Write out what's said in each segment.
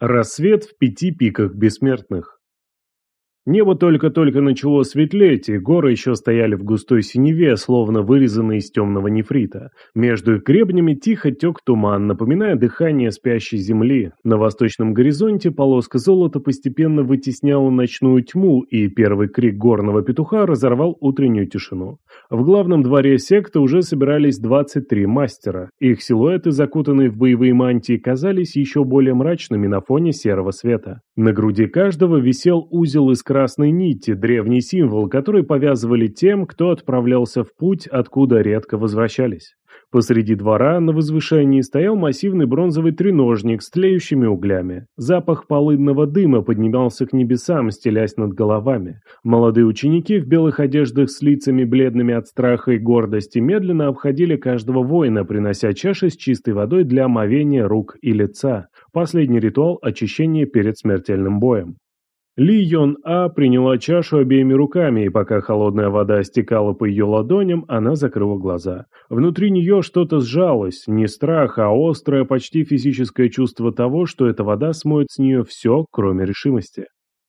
Рассвет в пяти пиках бессмертных. Небо только-только начало светлеть, и горы еще стояли в густой синеве, словно вырезанные из темного нефрита. Между их гребнями тихо тек туман, напоминая дыхание спящей земли. На восточном горизонте полоска золота постепенно вытесняла ночную тьму, и первый крик горного петуха разорвал утреннюю тишину. В главном дворе секты уже собирались 23 мастера. Их силуэты, закутанные в боевые мантии, казались еще более мрачными на фоне серого света. На груди каждого висел узел из красной нити, древний символ, который повязывали тем, кто отправлялся в путь, откуда редко возвращались. Посреди двора на возвышении стоял массивный бронзовый треножник с тлеющими углями. Запах полынного дыма поднимался к небесам, стелясь над головами. Молодые ученики в белых одеждах с лицами бледными от страха и гордости медленно обходили каждого воина, принося чаши с чистой водой для омовения рук и лица. Последний ритуал очищения перед смертельным боем. Ли Йон А приняла чашу обеими руками, и пока холодная вода стекала по ее ладоням, она закрыла глаза. Внутри нее что-то сжалось, не страх, а острое, почти физическое чувство того, что эта вода смоет с нее все, кроме решимости.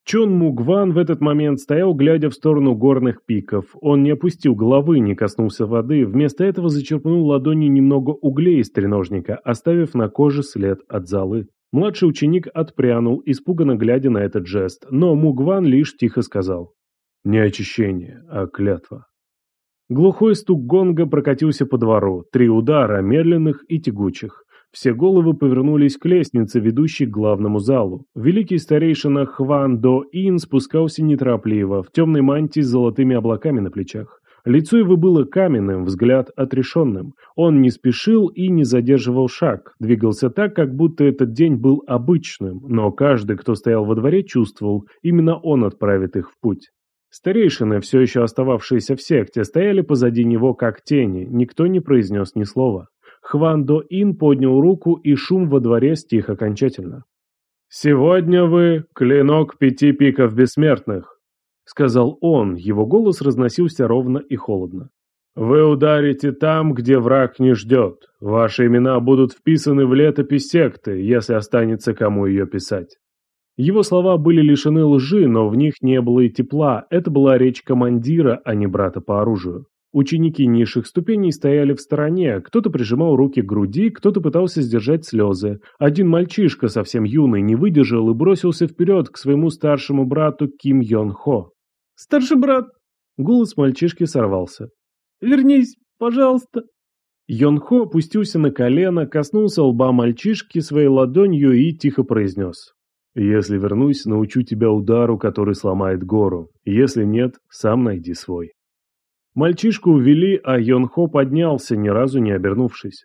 Чон Мугван в этот момент стоял, глядя в сторону горных пиков. Он не опустил головы, не коснулся воды, вместо этого зачерпнул ладонью немного углей из треножника, оставив на коже след от золы. Младший ученик отпрянул, испуганно глядя на этот жест, но Мугван лишь тихо сказал «Не очищение, а клятва». Глухой стук гонга прокатился по двору, три удара, медленных и тягучих. Все головы повернулись к лестнице, ведущей к главному залу. Великий старейшина Хван До Ин спускался неторопливо, в темной мантии с золотыми облаками на плечах. Лицо его было каменным, взгляд отрешенным. Он не спешил и не задерживал шаг, двигался так, как будто этот день был обычным, но каждый, кто стоял во дворе, чувствовал, именно он отправит их в путь. Старейшины, все еще остававшиеся в секте, стояли позади него как тени, никто не произнес ни слова. Хван До Ин поднял руку, и шум во дворе стих окончательно. «Сегодня вы — клинок пяти пиков бессмертных сказал он, его голос разносился ровно и холодно. «Вы ударите там, где враг не ждет. Ваши имена будут вписаны в летопись секты, если останется кому ее писать». Его слова были лишены лжи, но в них не было и тепла, это была речь командира, а не брата по оружию. Ученики низших ступеней стояли в стороне, кто-то прижимал руки к груди, кто-то пытался сдержать слезы. Один мальчишка, совсем юный, не выдержал и бросился вперед к своему старшему брату Ким Йон Хо. «Старший брат!» Голос мальчишки сорвался. «Вернись, пожалуйста!» Йонхо опустился на колено, коснулся лба мальчишки своей ладонью и тихо произнес. «Если вернусь, научу тебя удару, который сломает гору. Если нет, сам найди свой». Мальчишку увели, а Йонхо поднялся, ни разу не обернувшись.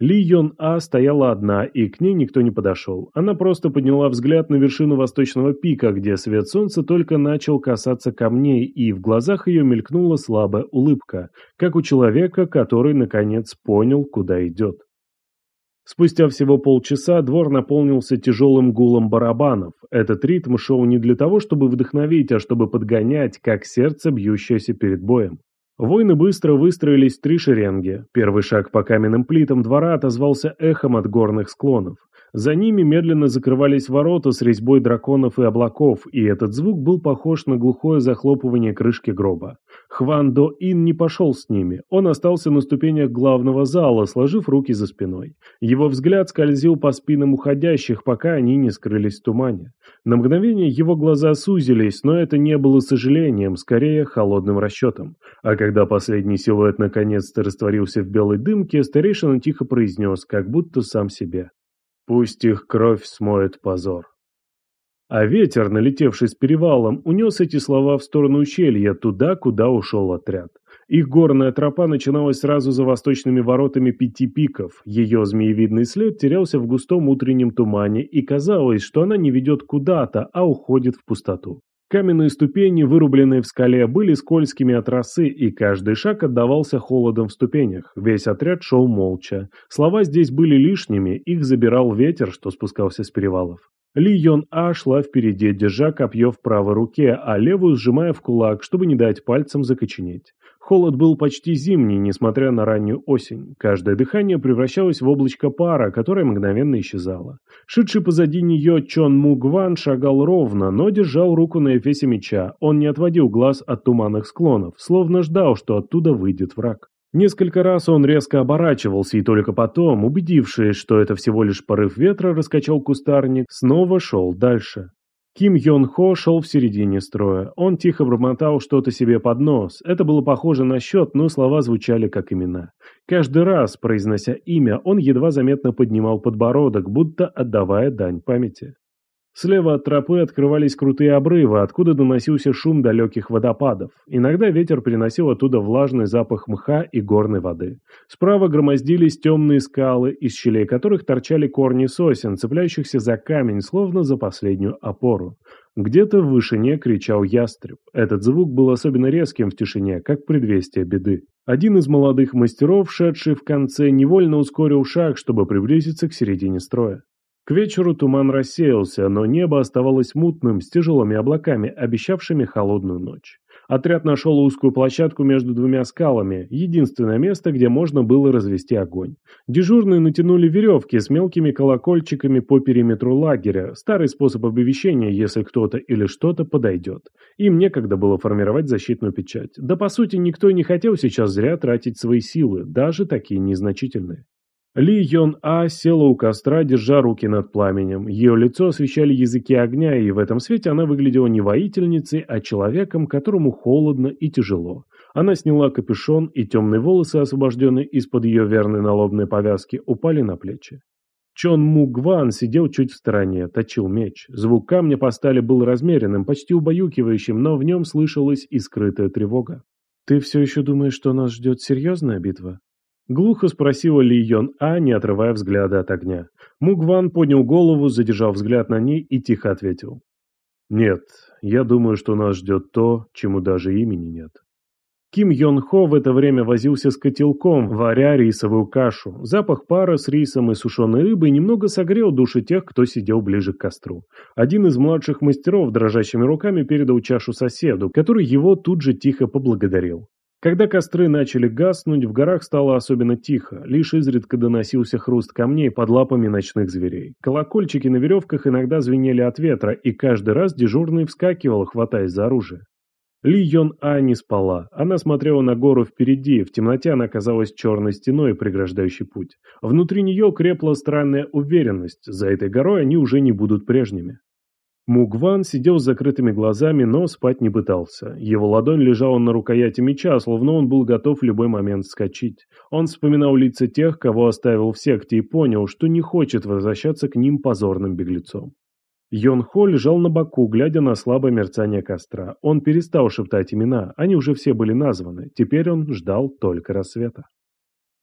Ли Йон А стояла одна, и к ней никто не подошел. Она просто подняла взгляд на вершину восточного пика, где свет солнца только начал касаться камней, и в глазах ее мелькнула слабая улыбка, как у человека, который, наконец, понял, куда идет. Спустя всего полчаса двор наполнился тяжелым гулом барабанов. Этот ритм шел не для того, чтобы вдохновить, а чтобы подгонять, как сердце, бьющееся перед боем. Воины быстро выстроились в три шеренги. Первый шаг по каменным плитам двора отозвался эхом от горных склонов. За ними медленно закрывались ворота с резьбой драконов и облаков, и этот звук был похож на глухое захлопывание крышки гроба. Хван До Ин не пошел с ними. Он остался на ступенях главного зала, сложив руки за спиной. Его взгляд скользил по спинам уходящих, пока они не скрылись в тумане. На мгновение его глаза сузились, но это не было сожалением, скорее холодным расчетом. А когда последний силуэт наконец-то растворился в белой дымке, старейшина тихо произнес, как будто сам себе. «Пусть их кровь смоет позор». А ветер, налетевший с перевалом, унес эти слова в сторону ущелья, туда, куда ушел отряд. Их горная тропа начиналась сразу за восточными воротами пяти пиков. Ее змеевидный след терялся в густом утреннем тумане, и казалось, что она не ведет куда-то, а уходит в пустоту. Каменные ступени, вырубленные в скале, были скользкими от росы, и каждый шаг отдавался холодом в ступенях. Весь отряд шел молча. Слова здесь были лишними, их забирал ветер, что спускался с перевалов. Ли Йон А шла впереди, держа копье в правой руке, а левую сжимая в кулак, чтобы не дать пальцам закоченеть. Холод был почти зимний, несмотря на раннюю осень. Каждое дыхание превращалось в облачко пара, которое мгновенно исчезало. Шедший позади нее Чон Мугван шагал ровно, но держал руку на эфесе меча. Он не отводил глаз от туманных склонов, словно ждал, что оттуда выйдет враг. Несколько раз он резко оборачивался и только потом, убедившись, что это всего лишь порыв ветра, раскачал кустарник, снова шел дальше. Ким Йон Хо шел в середине строя. Он тихо бормотал что-то себе под нос. Это было похоже на счет, но слова звучали как имена. Каждый раз, произнося имя, он едва заметно поднимал подбородок, будто отдавая дань памяти. Слева от тропы открывались крутые обрывы, откуда доносился шум далеких водопадов. Иногда ветер приносил оттуда влажный запах мха и горной воды. Справа громоздились темные скалы, из щелей которых торчали корни сосен, цепляющихся за камень, словно за последнюю опору. Где-то в вышине кричал ястреб. Этот звук был особенно резким в тишине, как предвестие беды. Один из молодых мастеров, шедший в конце, невольно ускорил шаг, чтобы приблизиться к середине строя. К вечеру туман рассеялся, но небо оставалось мутным, с тяжелыми облаками, обещавшими холодную ночь. Отряд нашел узкую площадку между двумя скалами, единственное место, где можно было развести огонь. Дежурные натянули веревки с мелкими колокольчиками по периметру лагеря, старый способ оповещения, если кто-то или что-то подойдет. Им некогда было формировать защитную печать. Да по сути никто не хотел сейчас зря тратить свои силы, даже такие незначительные. Ли Йон А села у костра, держа руки над пламенем. Ее лицо освещали языки огня, и в этом свете она выглядела не воительницей, а человеком, которому холодно и тяжело. Она сняла капюшон, и темные волосы, освобожденные из-под ее верной налобной повязки, упали на плечи. Чон Мугван сидел чуть в стороне, точил меч. Звук камня по стали был размеренным, почти убаюкивающим, но в нем слышалась и скрытая тревога. «Ты все еще думаешь, что нас ждет серьезная битва?» Глухо спросила Ли Йон А, не отрывая взгляда от огня. Мугван поднял голову, задержал взгляд на ней и тихо ответил. «Нет, я думаю, что нас ждет то, чему даже имени нет». Ким Йон Хо в это время возился с котелком, варя рисовую кашу. Запах пара с рисом и сушеной рыбой немного согрел души тех, кто сидел ближе к костру. Один из младших мастеров дрожащими руками передал чашу соседу, который его тут же тихо поблагодарил. Когда костры начали гаснуть, в горах стало особенно тихо, лишь изредка доносился хруст камней под лапами ночных зверей. Колокольчики на веревках иногда звенели от ветра, и каждый раз дежурный вскакивал, хватаясь за оружие. Ли Йон А не спала. Она смотрела на гору впереди, в темноте она казалась черной стеной, преграждающей путь. Внутри нее крепла странная уверенность, за этой горой они уже не будут прежними. Мугван сидел с закрытыми глазами, но спать не пытался. Его ладонь лежала на рукояти меча, словно он был готов в любой момент вскочить. Он вспоминал лица тех, кого оставил в секте, и понял, что не хочет возвращаться к ним позорным беглецом. Йон Хо лежал на боку, глядя на слабое мерцание костра. Он перестал шептать имена, они уже все были названы, теперь он ждал только рассвета.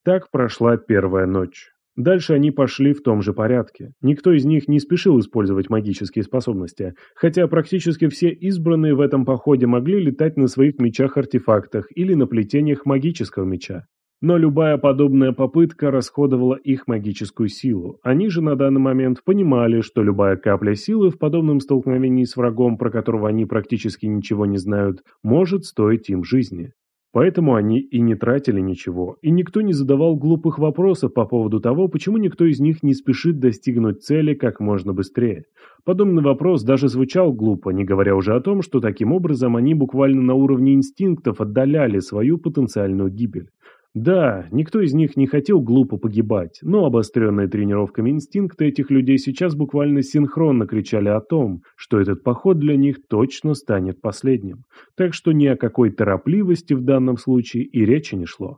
Так прошла первая ночь. Дальше они пошли в том же порядке. Никто из них не спешил использовать магические способности, хотя практически все избранные в этом походе могли летать на своих мечах-артефактах или на плетениях магического меча. Но любая подобная попытка расходовала их магическую силу. Они же на данный момент понимали, что любая капля силы в подобном столкновении с врагом, про которого они практически ничего не знают, может стоить им жизни. Поэтому они и не тратили ничего, и никто не задавал глупых вопросов по поводу того, почему никто из них не спешит достигнуть цели как можно быстрее. Подобный вопрос даже звучал глупо, не говоря уже о том, что таким образом они буквально на уровне инстинктов отдаляли свою потенциальную гибель. Да, никто из них не хотел глупо погибать, но обостренные тренировками инстинкты этих людей сейчас буквально синхронно кричали о том, что этот поход для них точно станет последним. Так что ни о какой торопливости в данном случае и речи не шло.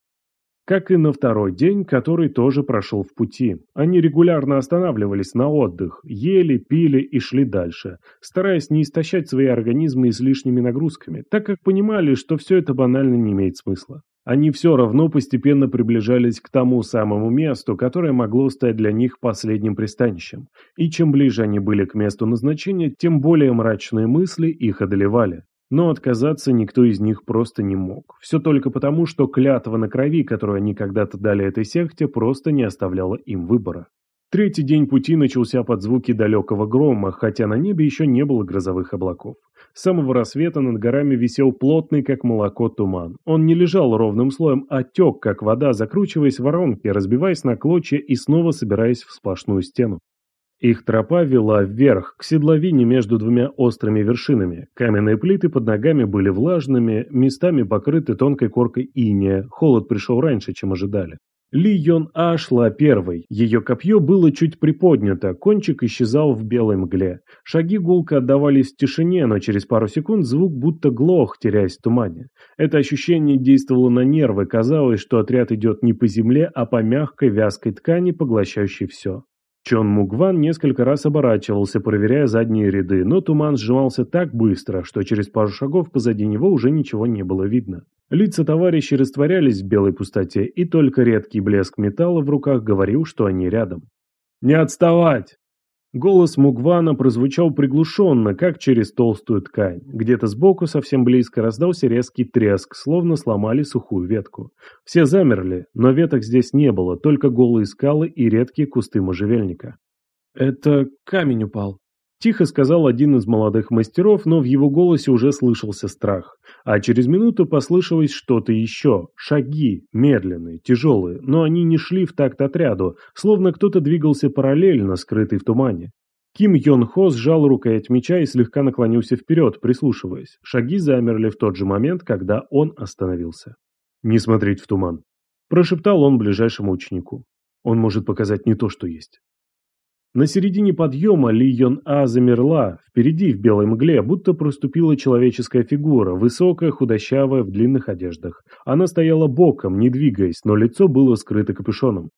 Как и на второй день, который тоже прошел в пути. Они регулярно останавливались на отдых, ели, пили и шли дальше, стараясь не истощать свои организмы излишними нагрузками, так как понимали, что все это банально не имеет смысла. Они все равно постепенно приближались к тому самому месту, которое могло стать для них последним пристанищем. И чем ближе они были к месту назначения, тем более мрачные мысли их одолевали. Но отказаться никто из них просто не мог. Все только потому, что клятва на крови, которую они когда-то дали этой секте, просто не оставляла им выбора. Третий день пути начался под звуки далекого грома, хотя на небе еще не было грозовых облаков. С самого рассвета над горами висел плотный, как молоко, туман. Он не лежал ровным слоем, а тек, как вода, закручиваясь в воронки, разбиваясь на клочья и снова собираясь в сплошную стену. Их тропа вела вверх, к седловине между двумя острыми вершинами. Каменные плиты под ногами были влажными, местами покрыты тонкой коркой иния. Холод пришел раньше, чем ожидали. Ли Йон А шла первой. Ее копье было чуть приподнято, кончик исчезал в белой мгле. Шаги гулко отдавались в тишине, но через пару секунд звук будто глох, теряясь в тумане. Это ощущение действовало на нервы, казалось, что отряд идет не по земле, а по мягкой вязкой ткани, поглощающей все. Чон Мугван несколько раз оборачивался, проверяя задние ряды, но туман сжимался так быстро, что через пару шагов позади него уже ничего не было видно. Лица товарищей растворялись в белой пустоте, и только редкий блеск металла в руках говорил, что они рядом. «Не отставать!» Голос Мугвана прозвучал приглушенно, как через толстую ткань. Где-то сбоку, совсем близко, раздался резкий треск, словно сломали сухую ветку. Все замерли, но веток здесь не было, только голые скалы и редкие кусты можжевельника. «Это камень упал», – тихо сказал один из молодых мастеров, но в его голосе уже слышался страх. А через минуту послышалось что-то еще. Шаги, медленные, тяжелые, но они не шли в такт отряду, словно кто-то двигался параллельно, скрытый в тумане. Ким Йон Хо сжал рукоять меча и слегка наклонился вперед, прислушиваясь. Шаги замерли в тот же момент, когда он остановился. «Не смотреть в туман», – прошептал он ближайшему ученику. «Он может показать не то, что есть». На середине подъема Ли Йон А замерла, впереди в белой мгле, будто проступила человеческая фигура, высокая, худощавая, в длинных одеждах. Она стояла боком, не двигаясь, но лицо было скрыто капюшоном.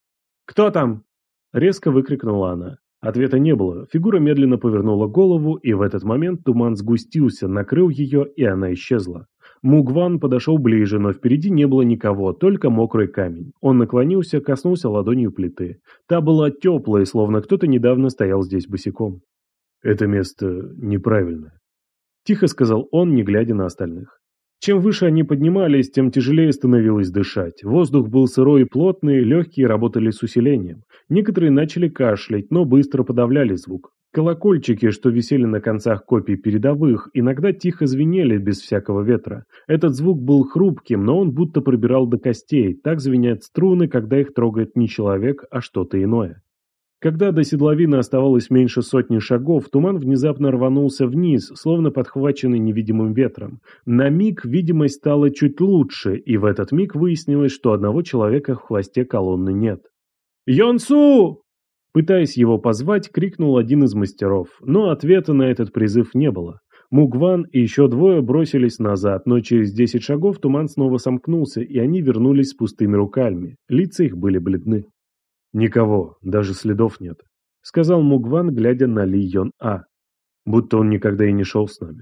«Кто там?» – резко выкрикнула она. Ответа не было, фигура медленно повернула голову, и в этот момент туман сгустился, накрыл ее, и она исчезла. Мугван подошел ближе, но впереди не было никого, только мокрый камень. Он наклонился, коснулся ладонью плиты. Та была теплая, словно кто-то недавно стоял здесь босиком. «Это место неправильное», – тихо сказал он, не глядя на остальных. Чем выше они поднимались, тем тяжелее становилось дышать. Воздух был сырой и плотный, легкие работали с усилением. Некоторые начали кашлять, но быстро подавляли звук. Колокольчики, что висели на концах копий передовых, иногда тихо звенели без всякого ветра. Этот звук был хрупким, но он будто пробирал до костей. Так звенят струны, когда их трогает не человек, а что-то иное. Когда до седловины оставалось меньше сотни шагов, туман внезапно рванулся вниз, словно подхваченный невидимым ветром. На миг видимость стала чуть лучше, и в этот миг выяснилось, что одного человека в хвосте колонны нет. «Йонсу!» Пытаясь его позвать, крикнул один из мастеров, но ответа на этот призыв не было. Мугван и еще двое бросились назад, но через десять шагов туман снова сомкнулся, и они вернулись с пустыми руками. Лица их были бледны. «Никого, даже следов нет», — сказал Мугван, глядя на Ли Йон А. Будто он никогда и не шел с нами.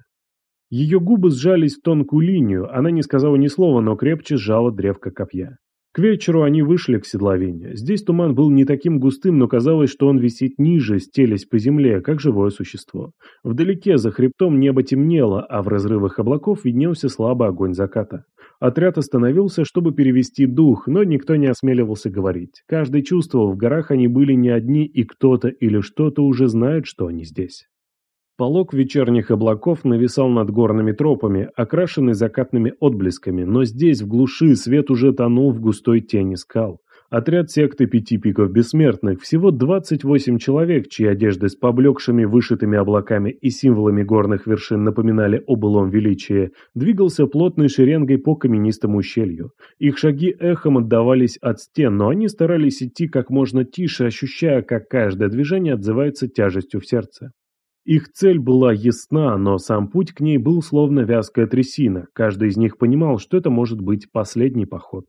Ее губы сжались в тонкую линию, она не сказала ни слова, но крепче сжала древко копья. К вечеру они вышли к седловине. Здесь туман был не таким густым, но казалось, что он висит ниже, стелясь по земле, как живое существо. Вдалеке, за хребтом, небо темнело, а в разрывах облаков виднелся слабый огонь заката. Отряд остановился, чтобы перевести дух, но никто не осмеливался говорить. Каждый чувствовал, в горах они были не одни, и кто-то или что-то уже знает, что они здесь. Полог вечерних облаков нависал над горными тропами, окрашенный закатными отблесками, но здесь, в глуши, свет уже тонул в густой тени скал. Отряд секты пяти пиков бессмертных, всего 28 человек, чьи одежды с поблекшими вышитыми облаками и символами горных вершин напоминали о былом величии, двигался плотной шеренгой по каменистому ущелью. Их шаги эхом отдавались от стен, но они старались идти как можно тише, ощущая, как каждое движение отзывается тяжестью в сердце. Их цель была ясна, но сам путь к ней был словно вязкая трясина. Каждый из них понимал, что это может быть последний поход.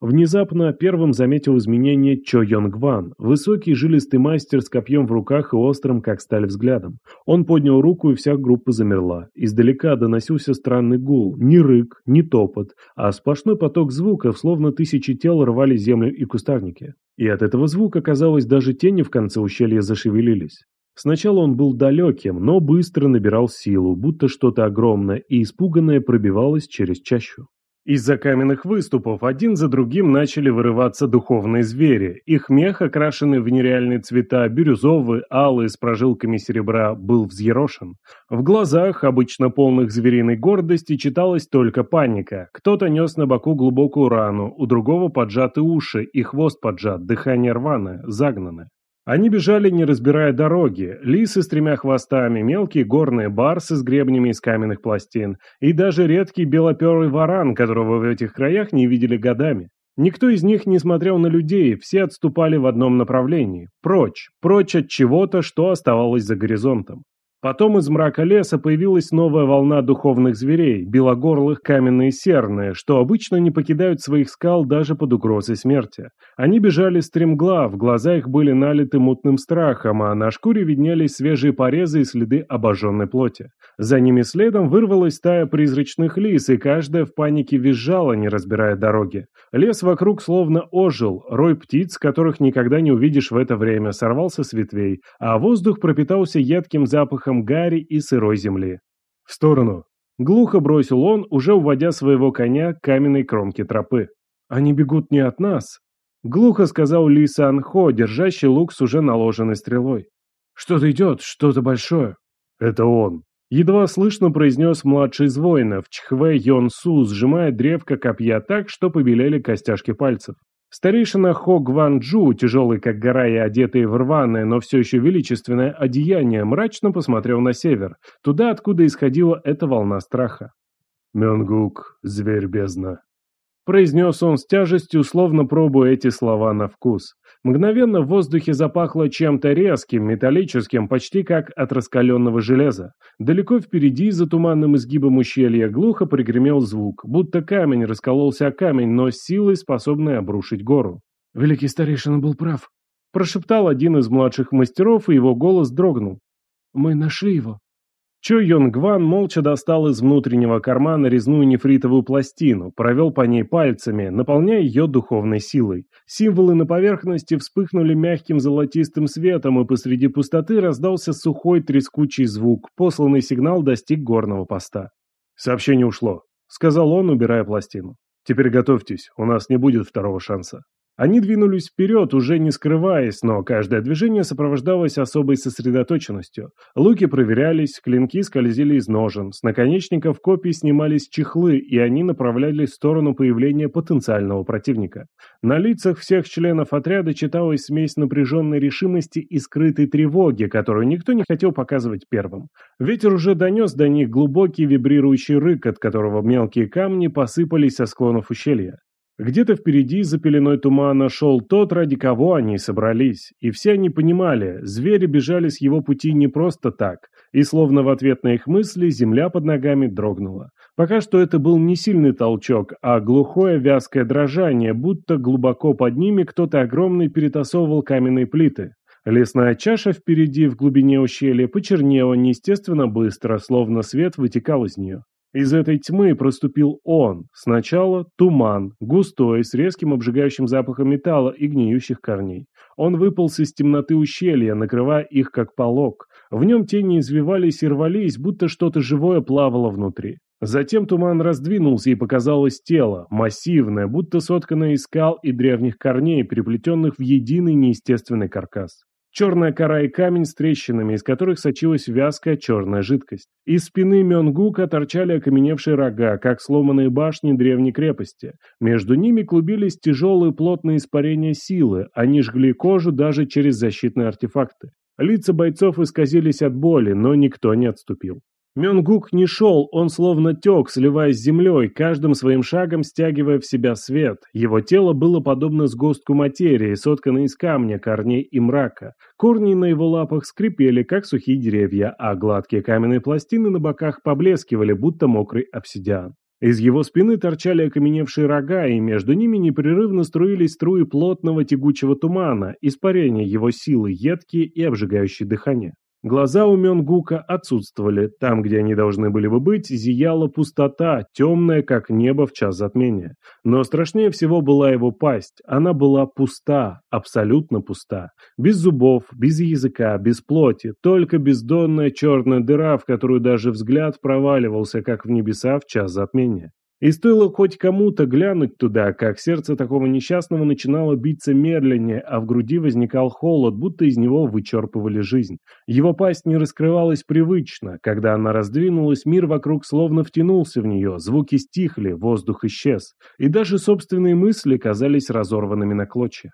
Внезапно первым заметил изменение Чо Йонг Ван, высокий жилистый мастер с копьем в руках и острым, как сталь, взглядом. Он поднял руку, и вся группа замерла. Издалека доносился странный гул, ни рык, ни топот, а сплошной поток звуков, словно тысячи тел рвали землю и кустарники. И от этого звука, казалось, даже тени в конце ущелья зашевелились. Сначала он был далеким, но быстро набирал силу, будто что-то огромное и испуганное пробивалось через чащу. Из-за каменных выступов один за другим начали вырываться духовные звери. Их мех, окрашенный в нереальные цвета, бирюзовый, алый, с прожилками серебра, был взъерошен. В глазах, обычно полных звериной гордости, читалась только паника. Кто-то нес на боку глубокую рану, у другого поджаты уши и хвост поджат, дыхание рваное, загнанное. Они бежали, не разбирая дороги, лисы с тремя хвостами, мелкие горные барсы с гребнями из каменных пластин и даже редкий белоперый варан, которого в этих краях не видели годами. Никто из них не смотрел на людей, все отступали в одном направлении, прочь, прочь от чего-то, что оставалось за горизонтом. Потом из мрака леса появилась новая волна духовных зверей, белогорлых каменные серные, что обычно не покидают своих скал даже под угрозой смерти. Они бежали стремглав, глаза их были налиты мутным страхом, а на шкуре виднелись свежие порезы и следы обожженной плоти. За ними следом вырвалась стая призрачных лис, и каждая в панике визжала, не разбирая дороги. Лес вокруг словно ожил, рой птиц, которых никогда не увидишь в это время, сорвался с ветвей, а воздух пропитался едким запахом запахом гари и сырой земли. «В сторону!» Глухо бросил он, уже уводя своего коня к каменной кромке тропы. «Они бегут не от нас!» Глухо сказал Ли Сан Хо, держащий лук с уже наложенной стрелой. «Что-то идет, что-то большое!» «Это он!» Едва слышно произнес младший из воинов, Чхве Йон Су, сжимая древко копья так, что побелели костяшки пальцев. Старейшина Хо Гванджу, тяжелый как гора и одетый в рваное, но все еще величественное одеяние, мрачно посмотрел на север, туда, откуда исходила эта волна страха. «Мёнгук, зверь бездна», произнес он с тяжестью, словно пробуя эти слова на вкус. Мгновенно в воздухе запахло чем-то резким, металлическим, почти как от раскаленного железа. Далеко впереди, за туманным изгибом ущелья, глухо пригремел звук, будто камень раскололся о камень, но с силой, способной обрушить гору. «Великий старейшина был прав», – прошептал один из младших мастеров, и его голос дрогнул. «Мы нашли его». Чо Йонг Ван молча достал из внутреннего кармана резную нефритовую пластину, провел по ней пальцами, наполняя ее духовной силой. Символы на поверхности вспыхнули мягким золотистым светом, и посреди пустоты раздался сухой трескучий звук. Посланный сигнал достиг горного поста. «Сообщение ушло», — сказал он, убирая пластину. «Теперь готовьтесь, у нас не будет второго шанса». Они двинулись вперед, уже не скрываясь, но каждое движение сопровождалось особой сосредоточенностью. Луки проверялись, клинки скользили из ножен, с наконечников копий снимались чехлы, и они направлялись в сторону появления потенциального противника. На лицах всех членов отряда читалась смесь напряженной решимости и скрытой тревоги, которую никто не хотел показывать первым. Ветер уже донес до них глубокий вибрирующий рык, от которого мелкие камни посыпались со склонов ущелья. Где-то впереди за пеленой тумана шел тот, ради кого они собрались, и все они понимали, звери бежали с его пути не просто так, и словно в ответ на их мысли земля под ногами дрогнула. Пока что это был не сильный толчок, а глухое вязкое дрожание, будто глубоко под ними кто-то огромный перетасовывал каменные плиты. Лесная чаша впереди в глубине ущелья почернела неестественно быстро, словно свет вытекал из нее. Из этой тьмы проступил он. Сначала туман, густой, с резким обжигающим запахом металла и гниющих корней. Он выполз из темноты ущелья, накрывая их как полог. В нем тени извивались и рвались, будто что-то живое плавало внутри. Затем туман раздвинулся, и показалось тело, массивное, будто сотканное из скал и древних корней, переплетенных в единый неестественный каркас. Черная кора и камень с трещинами, из которых сочилась вязкая черная жидкость. Из спины Мёнгука торчали окаменевшие рога, как сломанные башни древней крепости. Между ними клубились тяжелые плотные испарения силы, они жгли кожу даже через защитные артефакты. Лица бойцов исказились от боли, но никто не отступил. Мёнгук не шел, он словно тек, сливаясь с землей, каждым своим шагом стягивая в себя свет. Его тело было подобно сгустку материи, сотканной из камня, корней и мрака. Корни на его лапах скрипели, как сухие деревья, а гладкие каменные пластины на боках поблескивали, будто мокрый обсидиан. Из его спины торчали окаменевшие рога, и между ними непрерывно струились струи плотного тягучего тумана, испарения его силы, едкие и обжигающие дыхание. Глаза у Мёнгука отсутствовали. Там, где они должны были бы быть, зияла пустота, темная, как небо в час затмения. Но страшнее всего была его пасть. Она была пуста, абсолютно пуста. Без зубов, без языка, без плоти. Только бездонная черная дыра, в которую даже взгляд проваливался, как в небеса в час затмения. И стоило хоть кому-то глянуть туда, как сердце такого несчастного начинало биться медленнее, а в груди возникал холод, будто из него вычерпывали жизнь. Его пасть не раскрывалась привычно. Когда она раздвинулась, мир вокруг словно втянулся в нее, звуки стихли, воздух исчез. И даже собственные мысли казались разорванными на клочья.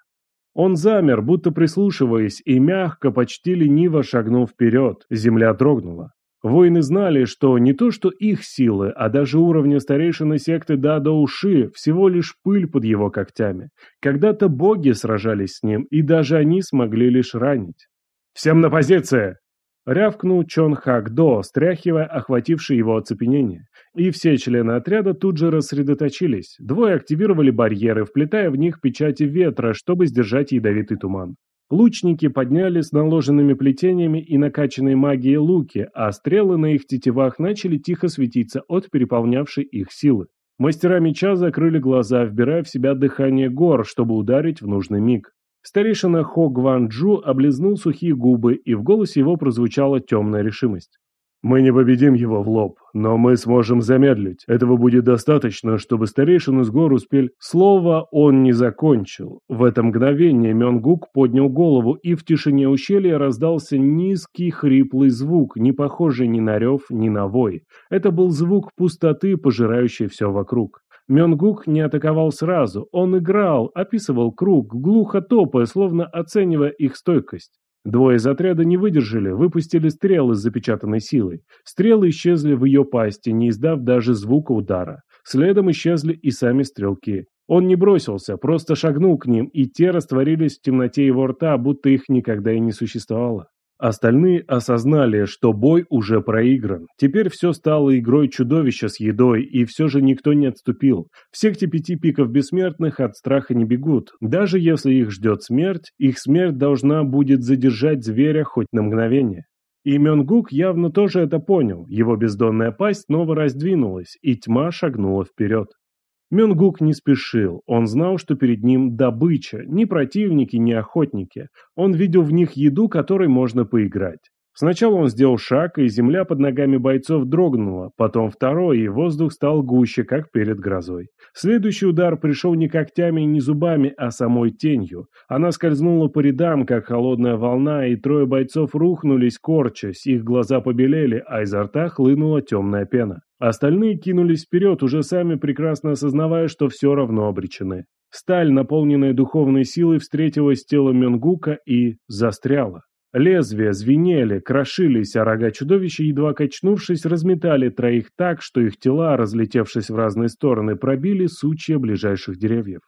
Он замер, будто прислушиваясь, и мягко, почти лениво шагнул вперед. Земля дрогнула. Воины знали, что не то что их силы, а даже уровня старейшины секты Дадо-Уши всего лишь пыль под его когтями. Когда-то боги сражались с ним, и даже они смогли лишь ранить. «Всем на позиции!» Рявкнул Чон Хак До, стряхивая охватившее его оцепенение. И все члены отряда тут же рассредоточились. Двое активировали барьеры, вплетая в них печати ветра, чтобы сдержать ядовитый туман. Лучники подняли с наложенными плетениями и накачанной магией луки, а стрелы на их тетивах начали тихо светиться от переполнявшей их силы. Мастера меча закрыли глаза, вбирая в себя дыхание гор, чтобы ударить в нужный миг. Старейшина Хо Гван Джу облизнул сухие губы, и в голосе его прозвучала темная решимость. Мы не победим его в лоб, но мы сможем замедлить. Этого будет достаточно, чтобы старейшины с гор успели... Слово он не закончил. В это мгновение Мёнгук поднял голову, и в тишине ущелья раздался низкий хриплый звук, не похожий ни на рев, ни на вой. Это был звук пустоты, пожирающей все вокруг. Мёнгук не атаковал сразу, он играл, описывал круг, глухо топая, словно оценивая их стойкость. Двое из отряда не выдержали, выпустили стрелы с запечатанной силой. Стрелы исчезли в ее пасти, не издав даже звука удара. Следом исчезли и сами стрелки. Он не бросился, просто шагнул к ним, и те растворились в темноте его рта, будто их никогда и не существовало. Остальные осознали, что бой уже проигран. Теперь все стало игрой чудовища с едой, и все же никто не отступил. В секте пяти пиков бессмертных от страха не бегут. Даже если их ждет смерть, их смерть должна будет задержать зверя хоть на мгновение. И Мёнгук явно тоже это понял. Его бездонная пасть снова раздвинулась, и тьма шагнула вперед. Мюнгук не спешил, он знал, что перед ним добыча, ни противники, ни охотники. Он видел в них еду, которой можно поиграть. Сначала он сделал шаг, и земля под ногами бойцов дрогнула, потом второй, и воздух стал гуще, как перед грозой. Следующий удар пришел не когтями и не зубами, а самой тенью. Она скользнула по рядам, как холодная волна, и трое бойцов рухнулись, корчась, их глаза побелели, а изо рта хлынула темная пена. Остальные кинулись вперед, уже сами прекрасно осознавая, что все равно обречены. Сталь, наполненная духовной силой, встретилась с телом Менгука и застряла. Лезвия звенели, крошились, а рога чудовища, едва качнувшись, разметали троих так, что их тела, разлетевшись в разные стороны, пробили сучья ближайших деревьев.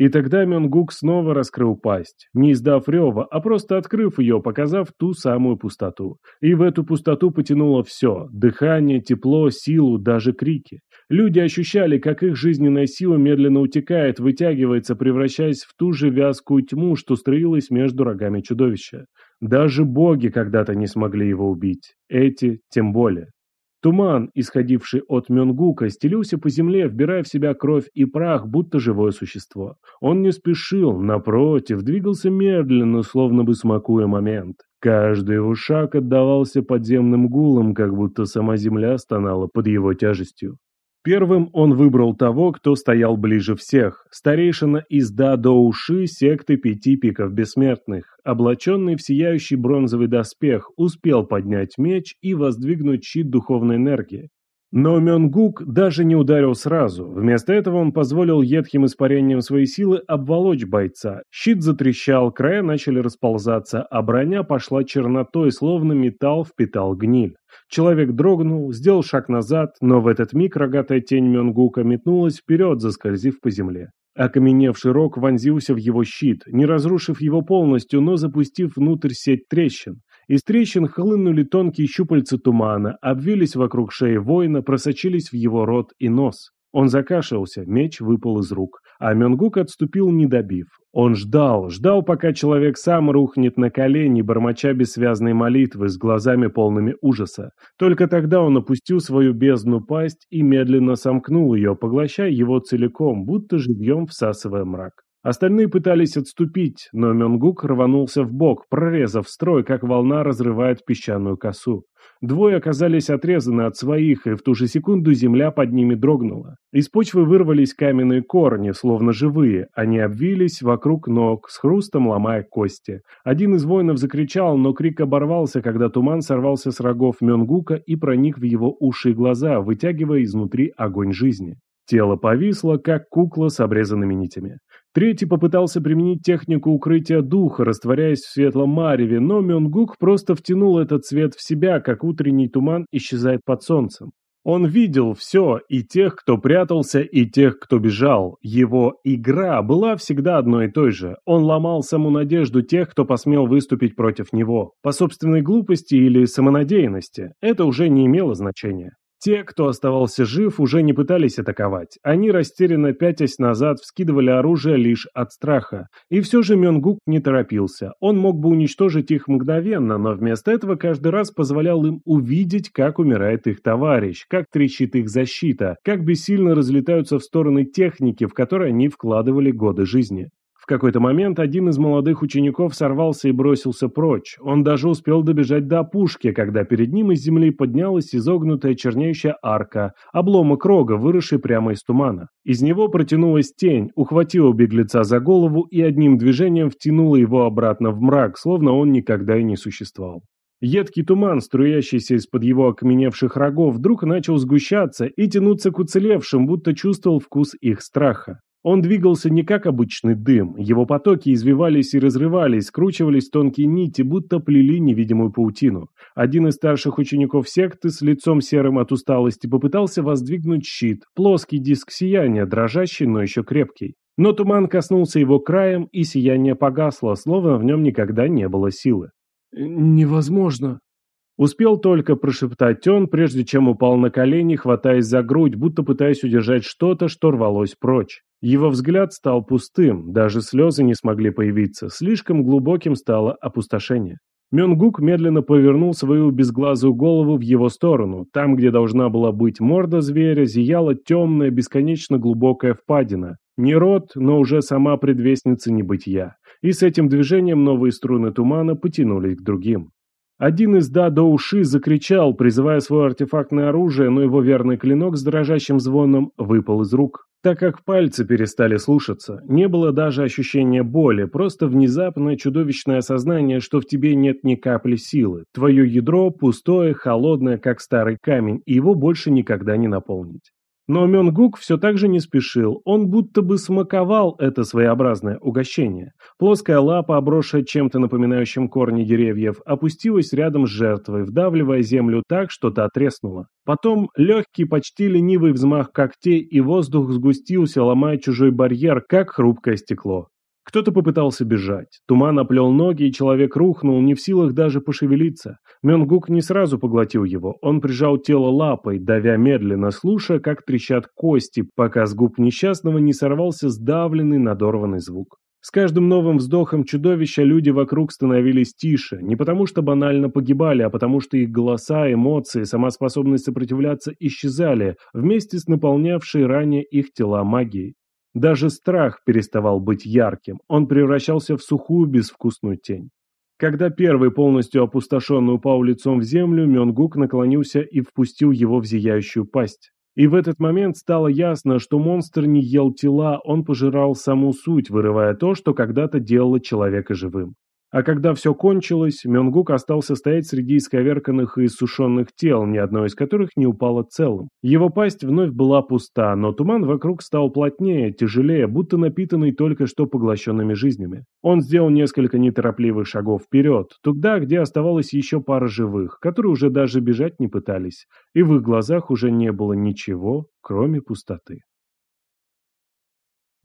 И тогда Мёнгук снова раскрыл пасть, не издав рева, а просто открыв ее, показав ту самую пустоту. И в эту пустоту потянуло все – дыхание, тепло, силу, даже крики. Люди ощущали, как их жизненная сила медленно утекает, вытягивается, превращаясь в ту же вязкую тьму, что строилась между рогами чудовища. Даже боги когда-то не смогли его убить, эти тем более. Туман, исходивший от Мёнгука, стелился по земле, вбирая в себя кровь и прах, будто живое существо. Он не спешил, напротив, двигался медленно, словно бы смакуя момент. Каждый его шаг отдавался подземным гулом, как будто сама земля стонала под его тяжестью. Первым он выбрал того, кто стоял ближе всех, старейшина из Да-Доуши секты пяти пиков бессмертных, облаченный в сияющий бронзовый доспех, успел поднять меч и воздвигнуть щит духовной энергии. Но Мёнгук даже не ударил сразу. Вместо этого он позволил едким испарением своей силы обволочь бойца. Щит затрещал, края начали расползаться, а броня пошла чернотой, словно металл впитал гниль. Человек дрогнул, сделал шаг назад, но в этот миг рогатая тень Мёнгука метнулась вперед, заскользив по земле. Окаменевший рог вонзился в его щит, не разрушив его полностью, но запустив внутрь сеть трещин. Из трещин хлынули тонкие щупальца тумана, обвились вокруг шеи воина, просочились в его рот и нос. Он закашлялся, меч выпал из рук, а Мёнгук отступил, не добив. Он ждал, ждал, пока человек сам рухнет на колени, бормоча бессвязной молитвы с глазами полными ужаса. Только тогда он опустил свою бездну пасть и медленно сомкнул ее, поглощая его целиком, будто живьем всасывая мрак. Остальные пытались отступить, но Мёнгук рванулся в бок, прорезав строй, как волна разрывает песчаную косу. Двое оказались отрезаны от своих, и в ту же секунду земля под ними дрогнула. Из почвы вырвались каменные корни, словно живые. Они обвились вокруг ног, с хрустом ломая кости. Один из воинов закричал, но крик оборвался, когда туман сорвался с рогов Мёнгука и проник в его уши и глаза, вытягивая изнутри огонь жизни. Тело повисло, как кукла с обрезанными нитями. Третий попытался применить технику укрытия духа, растворяясь в светлом мареве, но Мёнгук просто втянул этот цвет в себя, как утренний туман исчезает под солнцем. Он видел все, и тех, кто прятался, и тех, кто бежал. Его игра была всегда одной и той же. Он ломал саму надежду тех, кто посмел выступить против него. По собственной глупости или самонадеянности. Это уже не имело значения. Те, кто оставался жив, уже не пытались атаковать. Они, растерянно пятясь назад, вскидывали оружие лишь от страха. И все же Мёнгук не торопился. Он мог бы уничтожить их мгновенно, но вместо этого каждый раз позволял им увидеть, как умирает их товарищ, как трещит их защита, как бессильно разлетаются в стороны техники, в которые они вкладывали годы жизни какой-то момент один из молодых учеников сорвался и бросился прочь. Он даже успел добежать до опушки, когда перед ним из земли поднялась изогнутая чернеющая арка, обломок рога, выросший прямо из тумана. Из него протянулась тень, ухватила беглеца за голову и одним движением втянула его обратно в мрак, словно он никогда и не существовал. Едкий туман, струящийся из-под его окаменевших рогов, вдруг начал сгущаться и тянуться к уцелевшим, будто чувствовал вкус их страха. Он двигался не как обычный дым, его потоки извивались и разрывались, скручивались тонкие нити, будто плели невидимую паутину. Один из старших учеников секты с лицом серым от усталости попытался воздвигнуть щит, плоский диск сияния, дрожащий, но еще крепкий. Но туман коснулся его краем, и сияние погасло, словно в нем никогда не было силы. «Невозможно», Успел только прошептать он, прежде чем упал на колени, хватаясь за грудь, будто пытаясь удержать что-то, что рвалось прочь. Его взгляд стал пустым, даже слезы не смогли появиться, слишком глубоким стало опустошение. Мёнгук медленно повернул свою безглазую голову в его сторону. Там, где должна была быть морда зверя, зияла темная, бесконечно глубокая впадина. Не рот, но уже сама предвестница небытия. И с этим движением новые струны тумана потянулись к другим. Один из да до уши закричал, призывая свое артефактное оружие, но его верный клинок с дрожащим звоном выпал из рук. Так как пальцы перестали слушаться, не было даже ощущения боли, просто внезапное чудовищное осознание, что в тебе нет ни капли силы. Твое ядро пустое, холодное, как старый камень, и его больше никогда не наполнить. Но Мёнгук все так же не спешил, он будто бы смаковал это своеобразное угощение. Плоская лапа, обросшая чем-то напоминающим корни деревьев, опустилась рядом с жертвой, вдавливая землю так, что та треснула. Потом легкий, почти ленивый взмах когтей, и воздух сгустился, ломая чужой барьер, как хрупкое стекло. Кто-то попытался бежать. Туман оплел ноги, и человек рухнул, не в силах даже пошевелиться. Мёнгук не сразу поглотил его. Он прижал тело лапой, давя медленно, слушая, как трещат кости, пока с губ несчастного не сорвался сдавленный, надорванный звук. С каждым новым вздохом чудовища люди вокруг становились тише, не потому что банально погибали, а потому что их голоса, эмоции, сама способность сопротивляться исчезали, вместе с наполнявшей ранее их тела магией. Даже страх переставал быть ярким, он превращался в сухую безвкусную тень. Когда первый полностью опустошенный упал лицом в землю, Мёнгук наклонился и впустил его в зияющую пасть. И в этот момент стало ясно, что монстр не ел тела, он пожирал саму суть, вырывая то, что когда-то делало человека живым. А когда все кончилось, Мёнгук остался стоять среди исковерканных и иссушенных тел, ни одно из которых не упало целым. Его пасть вновь была пуста, но туман вокруг стал плотнее, тяжелее, будто напитанный только что поглощенными жизнями. Он сделал несколько неторопливых шагов вперед, туда, где оставалось еще пара живых, которые уже даже бежать не пытались, и в их глазах уже не было ничего, кроме пустоты.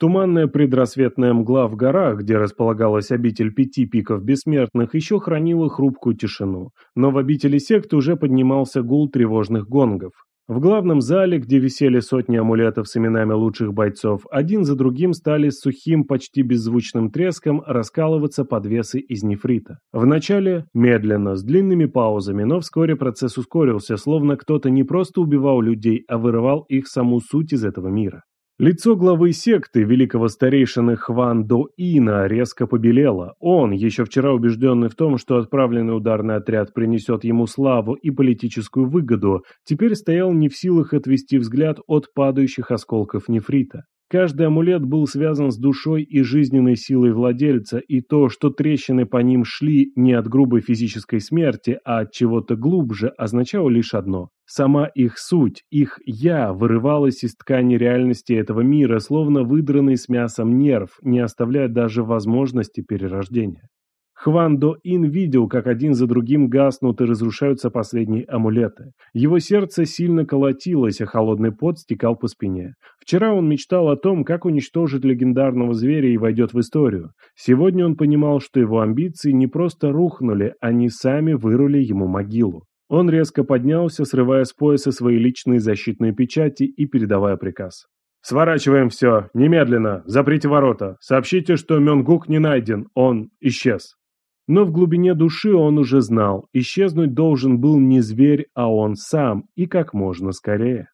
Туманная предрассветная мгла в горах, где располагалась обитель пяти пиков бессмертных, еще хранила хрупкую тишину, но в обители сект уже поднимался гул тревожных гонгов. В главном зале, где висели сотни амулетов с именами лучших бойцов, один за другим стали с сухим, почти беззвучным треском раскалываться подвесы из нефрита. Вначале медленно, с длинными паузами, но вскоре процесс ускорился, словно кто-то не просто убивал людей, а вырывал их саму суть из этого мира. Лицо главы секты, великого старейшины Хван До Ина, резко побелело. Он, еще вчера убежденный в том, что отправленный ударный отряд принесет ему славу и политическую выгоду, теперь стоял не в силах отвести взгляд от падающих осколков нефрита. Каждый амулет был связан с душой и жизненной силой владельца, и то, что трещины по ним шли не от грубой физической смерти, а от чего-то глубже, означало лишь одно. Сама их суть, их «я» вырывалась из ткани реальности этого мира, словно выдранный с мясом нерв, не оставляя даже возможности перерождения. Хван До Ин видел, как один за другим гаснут и разрушаются последние амулеты. Его сердце сильно колотилось, а холодный пот стекал по спине. Вчера он мечтал о том, как уничтожить легендарного зверя и войдет в историю. Сегодня он понимал, что его амбиции не просто рухнули, они сами вырули ему могилу. Он резко поднялся, срывая с пояса свои личные защитные печати и передавая приказ. «Сворачиваем все! Немедленно! Заприте ворота! Сообщите, что Мёнгук не найден! Он исчез!» Но в глубине души он уже знал, исчезнуть должен был не зверь, а он сам, и как можно скорее.